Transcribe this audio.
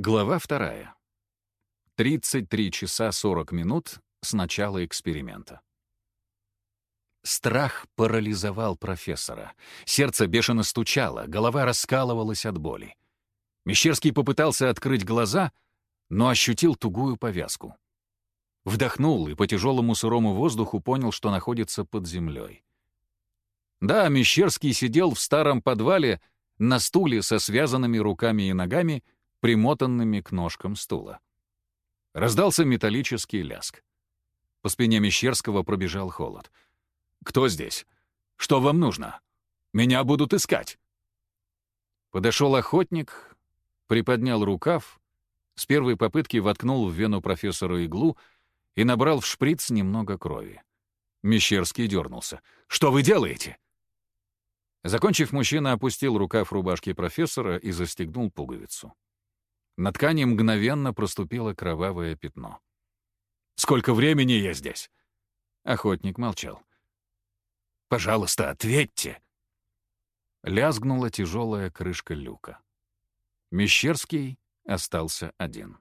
Глава вторая. 33 часа 40 минут с начала эксперимента. Страх парализовал профессора. Сердце бешено стучало, голова раскалывалась от боли. Мещерский попытался открыть глаза, но ощутил тугую повязку. Вдохнул и по тяжелому сырому воздуху понял, что находится под землей. Да, Мещерский сидел в старом подвале на стуле со связанными руками и ногами, примотанными к ножкам стула. Раздался металлический ляск. По спине Мещерского пробежал холод. «Кто здесь? Что вам нужно? Меня будут искать!» Подошел охотник, приподнял рукав, с первой попытки воткнул в вену профессору иглу и набрал в шприц немного крови. Мещерский дернулся. «Что вы делаете?» Закончив, мужчина опустил рукав рубашки профессора и застегнул пуговицу. На ткани мгновенно проступило кровавое пятно. «Сколько времени я здесь?» Охотник молчал. «Пожалуйста, ответьте!» Лязгнула тяжелая крышка люка. Мещерский остался один.